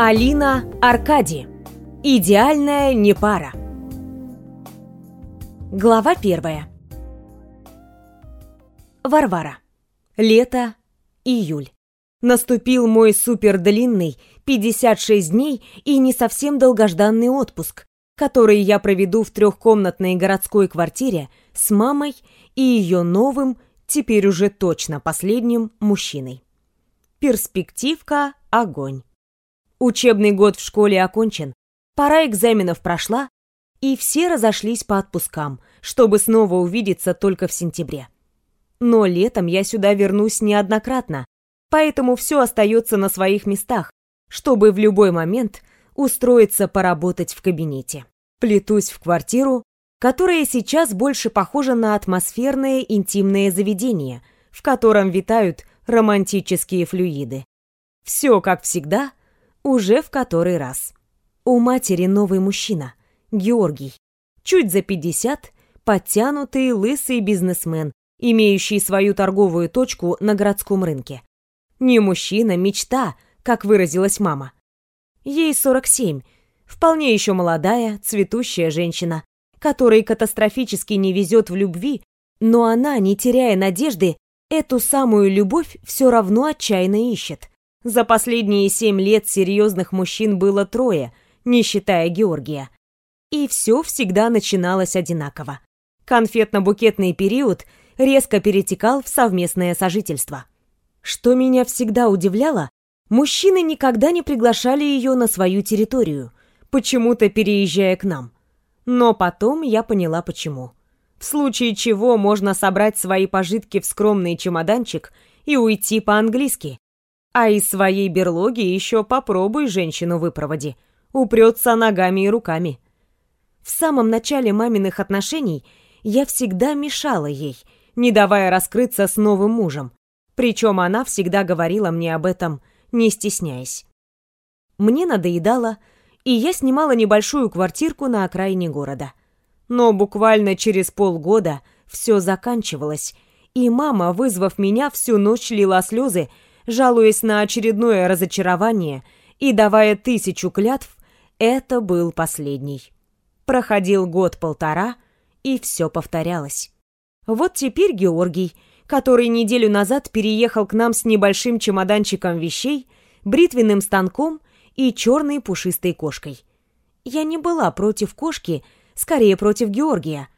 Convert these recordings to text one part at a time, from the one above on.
Алина Аркади. Идеальная непара. Глава первая. Варвара. Лето. Июль. Наступил мой супердлинный 56 дней и не совсем долгожданный отпуск, который я проведу в трехкомнатной городской квартире с мамой и ее новым, теперь уже точно последним, мужчиной. Перспективка – огонь. Учебный год в школе окончен, пора экзаменов прошла, и все разошлись по отпускам, чтобы снова увидеться только в сентябре. Но летом я сюда вернусь неоднократно, поэтому все остается на своих местах, чтобы в любой момент устроиться поработать в кабинете. Плетусь в квартиру, которая сейчас больше похожа на атмосферное интимное заведение, в котором витают романтические флюиды. Все, как всегда, уже в который раз. У матери новый мужчина, Георгий. Чуть за 50, подтянутый, лысый бизнесмен, имеющий свою торговую точку на городском рынке. Не мужчина, мечта, как выразилась мама. Ей 47, вполне еще молодая, цветущая женщина, которой катастрофически не везет в любви, но она, не теряя надежды, эту самую любовь все равно отчаянно ищет. За последние семь лет серьезных мужчин было трое, не считая Георгия. И все всегда начиналось одинаково. Конфетно-букетный период резко перетекал в совместное сожительство. Что меня всегда удивляло, мужчины никогда не приглашали ее на свою территорию, почему-то переезжая к нам. Но потом я поняла почему. В случае чего можно собрать свои пожитки в скромный чемоданчик и уйти по-английски, а из своей берлоги еще попробуй женщину выпроводи. Упрется ногами и руками. В самом начале маминых отношений я всегда мешала ей, не давая раскрыться с новым мужем. Причем она всегда говорила мне об этом, не стесняясь. Мне надоедало, и я снимала небольшую квартирку на окраине города. Но буквально через полгода все заканчивалось, и мама, вызвав меня, всю ночь лила слезы, жалуясь на очередное разочарование и давая тысячу клятв, это был последний. Проходил год-полтора, и все повторялось. Вот теперь Георгий, который неделю назад переехал к нам с небольшим чемоданчиком вещей, бритвенным станком и черной пушистой кошкой. Я не была против кошки, скорее против Георгия.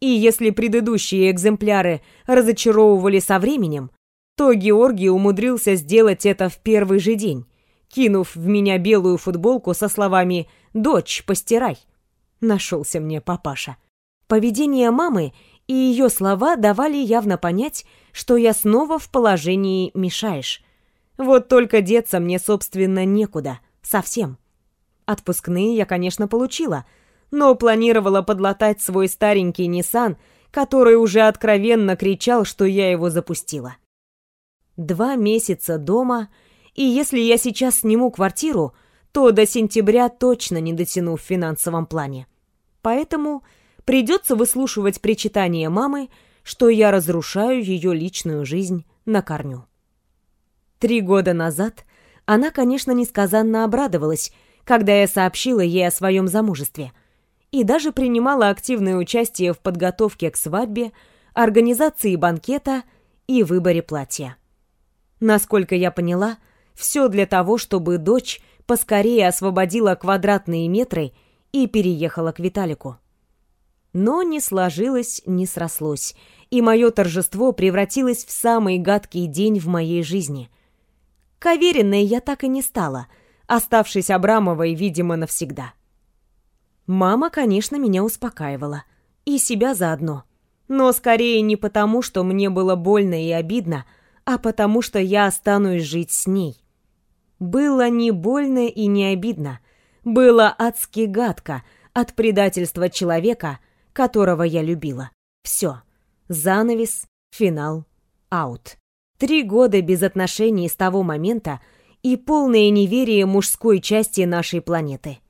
И если предыдущие экземпляры разочаровывали со временем, то Георгий умудрился сделать это в первый же день, кинув в меня белую футболку со словами «Дочь, постирай». Нашелся мне папаша. Поведение мамы и ее слова давали явно понять, что я снова в положении «мешаешь». Вот только деться мне, собственно, некуда. Совсем. Отпускные я, конечно, получила, но планировала подлатать свой старенький Nissan, который уже откровенно кричал, что я его запустила. Два месяца дома, и если я сейчас сниму квартиру, то до сентября точно не дотяну в финансовом плане. Поэтому придется выслушивать причитания мамы, что я разрушаю ее личную жизнь на корню. Три года назад она, конечно, несказанно обрадовалась, когда я сообщила ей о своем замужестве, и даже принимала активное участие в подготовке к свадьбе, организации банкета и выборе платья. Насколько я поняла, все для того, чтобы дочь поскорее освободила квадратные метры и переехала к Виталику. Но не сложилось, не срослось, и мое торжество превратилось в самый гадкий день в моей жизни. Каверенной я так и не стала, оставшись Абрамовой, видимо, навсегда. Мама, конечно, меня успокаивала. И себя заодно. Но скорее не потому, что мне было больно и обидно, а потому что я останусь жить с ней. Было не больно и не обидно. Было адски гадко от предательства человека, которого я любила. Все. Занавес, финал, аут. Три года без отношений с того момента и полное неверие мужской части нашей планеты.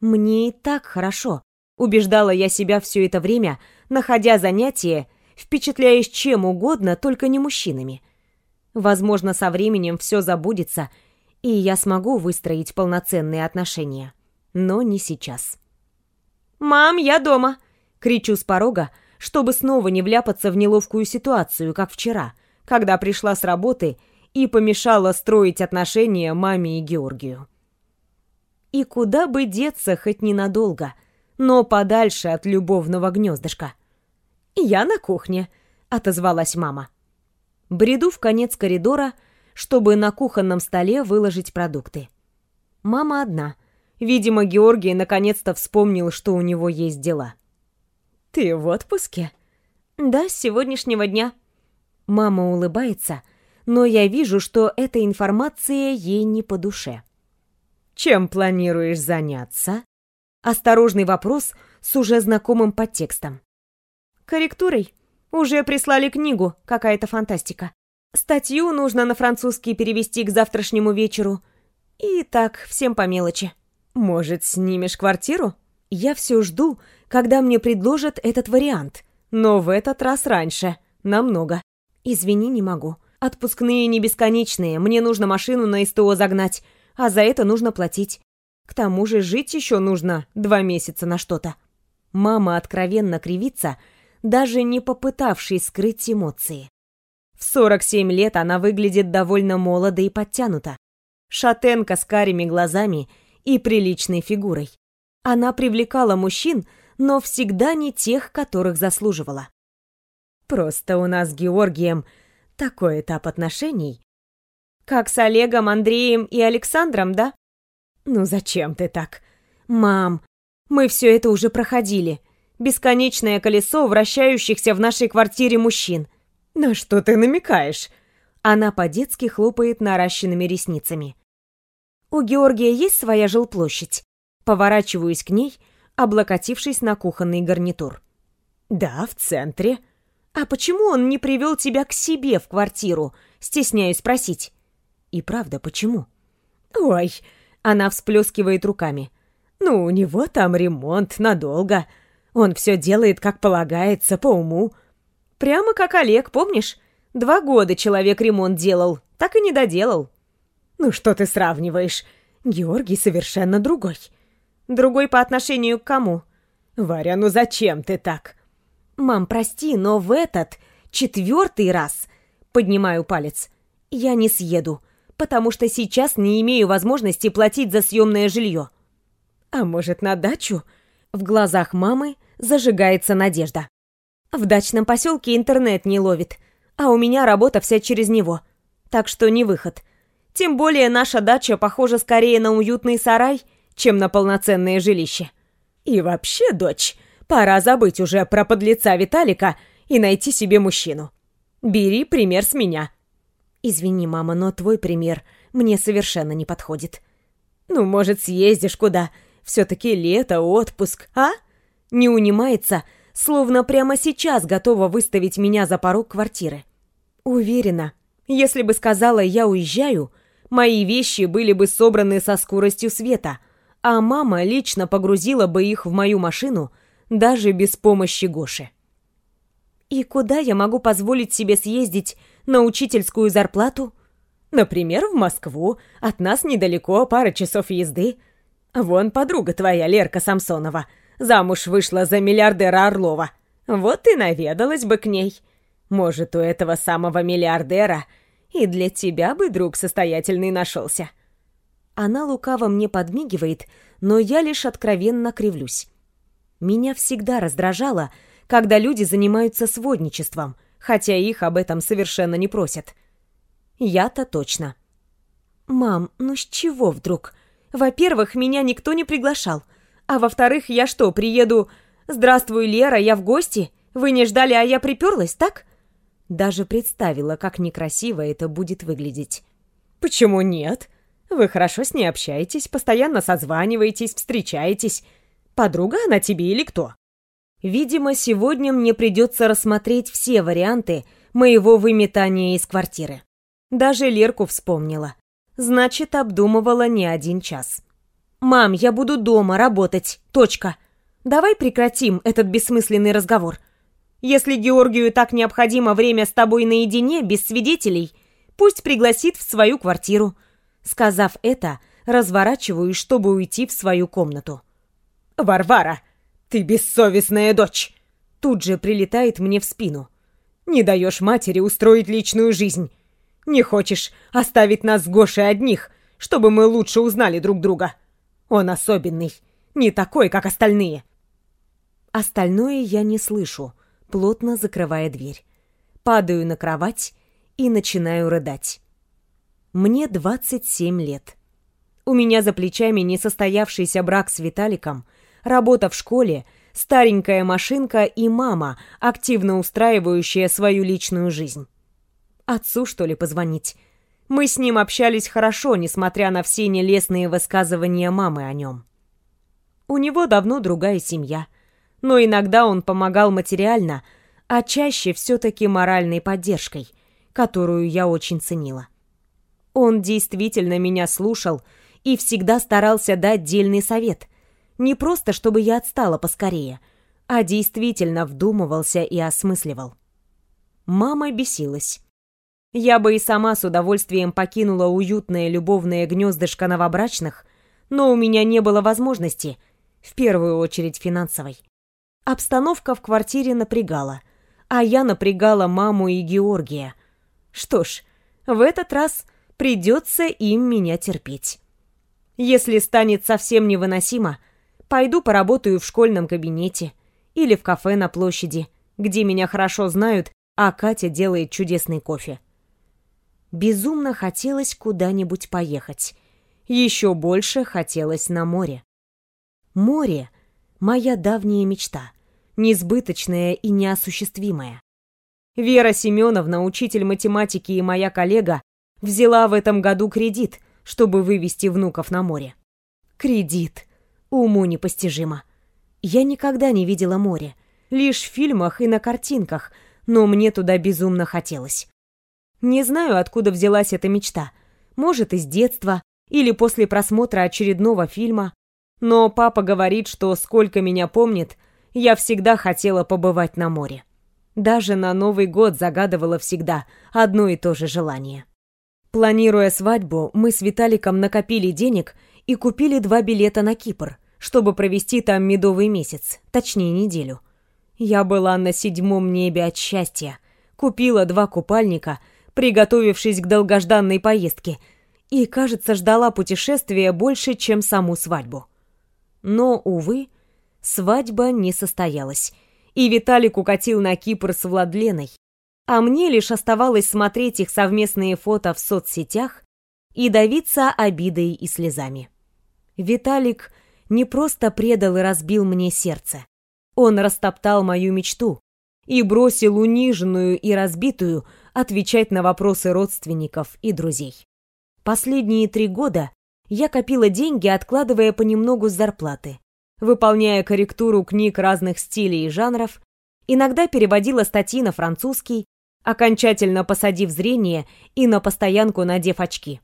Мне и так хорошо. Убеждала я себя все это время, находя занятия, впечатляясь чем угодно, только не мужчинами. Возможно, со временем все забудется, И я смогу выстроить полноценные отношения. Но не сейчас. «Мам, я дома!» — кричу с порога, чтобы снова не вляпаться в неловкую ситуацию, как вчера, когда пришла с работы и помешала строить отношения маме и Георгию. И куда бы деться хоть ненадолго, но подальше от любовного гнездышка. «Я на кухне», — отозвалась мама. Бреду в конец коридора, чтобы на кухонном столе выложить продукты. Мама одна. Видимо, Георгий наконец-то вспомнил, что у него есть дела. «Ты в отпуске?» «Да, с сегодняшнего дня». Мама улыбается, но я вижу, что эта информация ей не по душе. «Чем планируешь заняться?» Осторожный вопрос с уже знакомым подтекстом. «Корректурой. Уже прислали книгу, какая-то фантастика. Статью нужно на французский перевести к завтрашнему вечеру. И так, всем по мелочи». «Может, снимешь квартиру?» Я все жду, когда мне предложат этот вариант, но в этот раз раньше, намного. Извини, не могу. Отпускные не бесконечные, мне нужно машину на СТО загнать, а за это нужно платить. К тому же жить еще нужно два месяца на что-то. Мама откровенно кривится, даже не попытавшись скрыть эмоции. В 47 лет она выглядит довольно молодо и подтянута. Шатенка с карими глазами и приличной фигурой. Она привлекала мужчин, но всегда не тех, которых заслуживала. Просто у нас с Георгием такой этап отношений. Как с Олегом, Андреем и Александром, да? Ну зачем ты так? Мам, мы все это уже проходили. Бесконечное колесо вращающихся в нашей квартире мужчин. На что ты намекаешь? Она по-детски хлопает наращенными ресницами. У Георгия есть своя жилплощадь? Поворачиваюсь к ней, облокотившись на кухонный гарнитур. «Да, в центре. А почему он не привел тебя к себе в квартиру?» Стесняюсь спросить. «И правда, почему?» «Ой!» — она всплескивает руками. «Ну, у него там ремонт надолго. Он все делает, как полагается, по уму. Прямо как Олег, помнишь? Два года человек ремонт делал, так и не доделал». «Ну что ты сравниваешь? Георгий совершенно другой». Другой по отношению к кому? Варя, ну зачем ты так? Мам, прости, но в этот четвертый раз поднимаю палец. Я не съеду, потому что сейчас не имею возможности платить за съемное жилье. А может, на дачу? В глазах мамы зажигается надежда. В дачном поселке интернет не ловит, а у меня работа вся через него. Так что не выход. Тем более наша дача похожа скорее на уютный сарай — чем на полноценное жилище. И вообще, дочь, пора забыть уже про подлеца Виталика и найти себе мужчину. Бери пример с меня. Извини, мама, но твой пример мне совершенно не подходит. Ну, может, съездишь куда? Все-таки лето, отпуск, а? Не унимается, словно прямо сейчас готова выставить меня за порог квартиры. Уверена, если бы сказала «я уезжаю», мои вещи были бы собраны со скоростью света — а мама лично погрузила бы их в мою машину даже без помощи Гоши. И куда я могу позволить себе съездить на учительскую зарплату? Например, в Москву, от нас недалеко, пара часов езды. Вон подруга твоя, Лерка Самсонова, замуж вышла за миллиардера Орлова. Вот и наведалась бы к ней. Может, у этого самого миллиардера и для тебя бы друг состоятельный нашелся. Она лукаво мне подмигивает, но я лишь откровенно кривлюсь. Меня всегда раздражало, когда люди занимаются сводничеством, хотя их об этом совершенно не просят. Я-то точно. «Мам, ну с чего вдруг? Во-первых, меня никто не приглашал. А во-вторых, я что, приеду... Здравствуй, Лера, я в гости? Вы не ждали, а я приперлась, так?» Даже представила, как некрасиво это будет выглядеть. «Почему нет?» Вы хорошо с ней общаетесь, постоянно созваниваетесь, встречаетесь. Подруга она тебе или кто? Видимо, сегодня мне придется рассмотреть все варианты моего выметания из квартиры. Даже Лерку вспомнила. Значит, обдумывала не один час. «Мам, я буду дома работать. Точка. Давай прекратим этот бессмысленный разговор. Если Георгию так необходимо время с тобой наедине, без свидетелей, пусть пригласит в свою квартиру. Сказав это, разворачиваюсь, чтобы уйти в свою комнату. «Варвара, ты бессовестная дочь!» Тут же прилетает мне в спину. «Не даешь матери устроить личную жизнь. Не хочешь оставить нас с Гошей одних, чтобы мы лучше узнали друг друга. Он особенный, не такой, как остальные». Остальное я не слышу, плотно закрывая дверь. Падаю на кровать и начинаю рыдать. Мне 27 лет. У меня за плечами несостоявшийся брак с Виталиком, работа в школе, старенькая машинка и мама, активно устраивающая свою личную жизнь. Отцу, что ли, позвонить? Мы с ним общались хорошо, несмотря на все нелестные высказывания мамы о нем. У него давно другая семья, но иногда он помогал материально, а чаще все-таки моральной поддержкой, которую я очень ценила. Он действительно меня слушал и всегда старался дать дельный совет. Не просто, чтобы я отстала поскорее, а действительно вдумывался и осмысливал. Мама бесилась. Я бы и сама с удовольствием покинула уютное любовное гнездышко новобрачных, но у меня не было возможности, в первую очередь финансовой. Обстановка в квартире напрягала, а я напрягала маму и Георгия. Что ж, в этот раз придется им меня терпеть. Если станет совсем невыносимо, пойду поработаю в школьном кабинете или в кафе на площади, где меня хорошо знают, а Катя делает чудесный кофе. Безумно хотелось куда-нибудь поехать. Еще больше хотелось на море. Море — моя давняя мечта, несбыточная и неосуществимая. Вера Семеновна, учитель математики и моя коллега, взяла в этом году кредит, чтобы вывести внуков на море. Кредит. Уму непостижимо. Я никогда не видела море. Лишь в фильмах и на картинках, но мне туда безумно хотелось. Не знаю, откуда взялась эта мечта. Может, из детства или после просмотра очередного фильма. Но папа говорит, что сколько меня помнит, я всегда хотела побывать на море. Даже на Новый год загадывала всегда одно и то же желание. Планируя свадьбу, мы с Виталиком накопили денег и купили два билета на Кипр, чтобы провести там медовый месяц, точнее неделю. Я была на седьмом небе от счастья. Купила два купальника — приготовившись к долгожданной поездке, и, кажется, ждала путешествия больше, чем саму свадьбу. Но, увы, свадьба не состоялась, и Виталик укатил на Кипр с Владленой, а мне лишь оставалось смотреть их совместные фото в соцсетях и давиться обидой и слезами. Виталик не просто предал и разбил мне сердце. Он растоптал мою мечту и бросил униженную и разбитую отвечать на вопросы родственников и друзей. Последние три года я копила деньги, откладывая понемногу с зарплаты, выполняя корректуру книг разных стилей и жанров, иногда переводила статьи на французский, окончательно посадив зрение и на постоянку надев очки.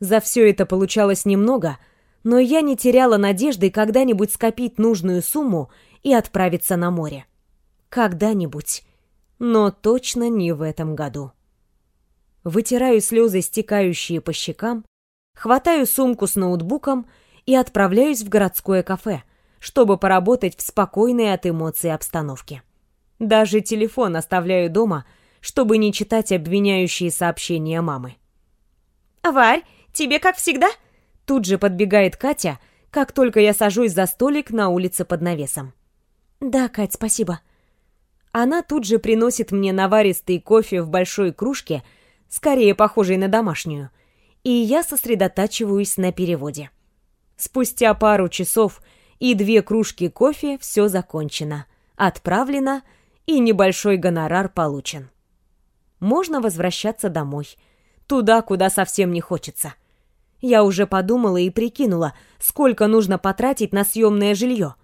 За все это получалось немного, но я не теряла надежды когда-нибудь скопить нужную сумму и отправиться на море. Когда-нибудь но точно не в этом году. Вытираю слезы, стекающие по щекам, хватаю сумку с ноутбуком и отправляюсь в городское кафе, чтобы поработать в спокойной от эмоций обстановке. Даже телефон оставляю дома, чтобы не читать обвиняющие сообщения мамы. «Варь, тебе как всегда?» Тут же подбегает Катя, как только я сажусь за столик на улице под навесом. «Да, Кать, спасибо», она тут же приносит мне наваристый кофе в большой кружке, скорее похожей на домашнюю, и я сосредотачиваюсь на переводе. Спустя пару часов и две кружки кофе все закончено, отправлено и небольшой гонорар получен. Можно возвращаться домой, туда, куда совсем не хочется. Я уже подумала и прикинула, сколько нужно потратить на съемное жилье.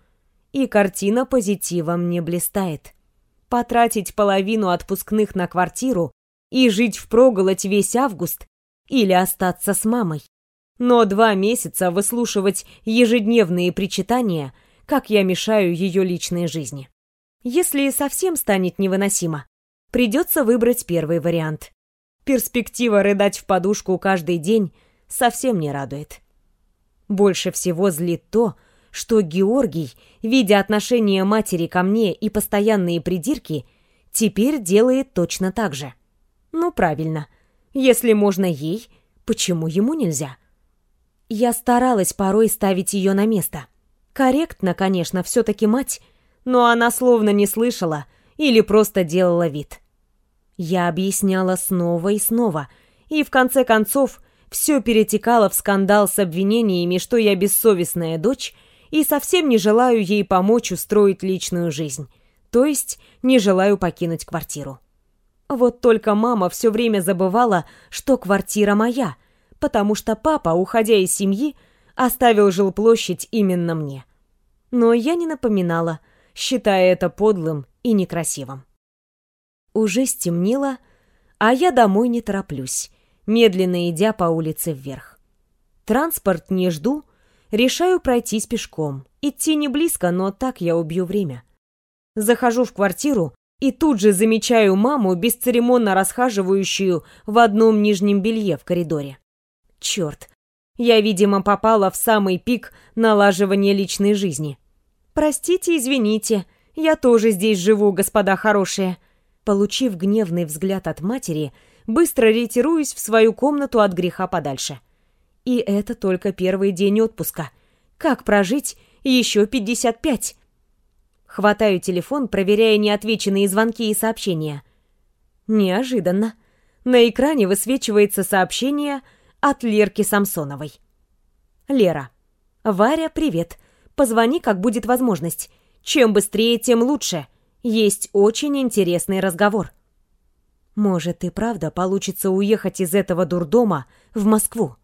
И картина позитивом не блистает потратить половину отпускных на квартиру и жить впроголодь весь август или остаться с мамой. Но два месяца выслушивать ежедневные причитания, как я мешаю ее личной жизни. Если совсем станет невыносимо, придется выбрать первый вариант. Перспектива рыдать в подушку каждый день совсем не радует. Больше всего злит то, что Георгий, видя отношение матери ко мне и постоянные придирки, теперь делает точно так же. Ну, правильно. Если можно ей, почему ему нельзя? Я старалась порой ставить ее на место. Корректно, конечно, все-таки мать, но она словно не слышала или просто делала вид. Я объясняла снова и снова, и в конце концов все перетекало в скандал с обвинениями, что я бессовестная дочь и совсем не желаю ей помочь устроить личную жизнь, то есть не желаю покинуть квартиру. Вот только мама все время забывала, что квартира моя, потому что папа, уходя из семьи, оставил жилплощадь именно мне. Но я не напоминала, считая это подлым и некрасивым. Уже стемнело, а я домой не тороплюсь, медленно идя по улице вверх. Транспорт не жду, решаю пройтись пешком. Идти не близко, но так я убью время. Захожу в квартиру и тут же замечаю маму, бесцеремонно расхаживающую в одном нижнем белье в коридоре. Черт, я, видимо, попала в самый пик налаживания личной жизни. Простите, извините, я тоже здесь живу, господа хорошие. Получив гневный взгляд от матери, быстро ретируюсь в свою комнату от греха подальше. И это только первый день отпуска. Как прожить еще пятьдесят пять? Хватаю телефон, проверяя неотвеченные звонки и сообщения. Неожиданно. На экране высвечивается сообщение от Лерки Самсоновой. Лера. «Варя, привет. Позвони, как будет возможность. Чем быстрее, тем лучше. Есть очень интересный разговор». Может и правда получится уехать из этого дурдома в Москву.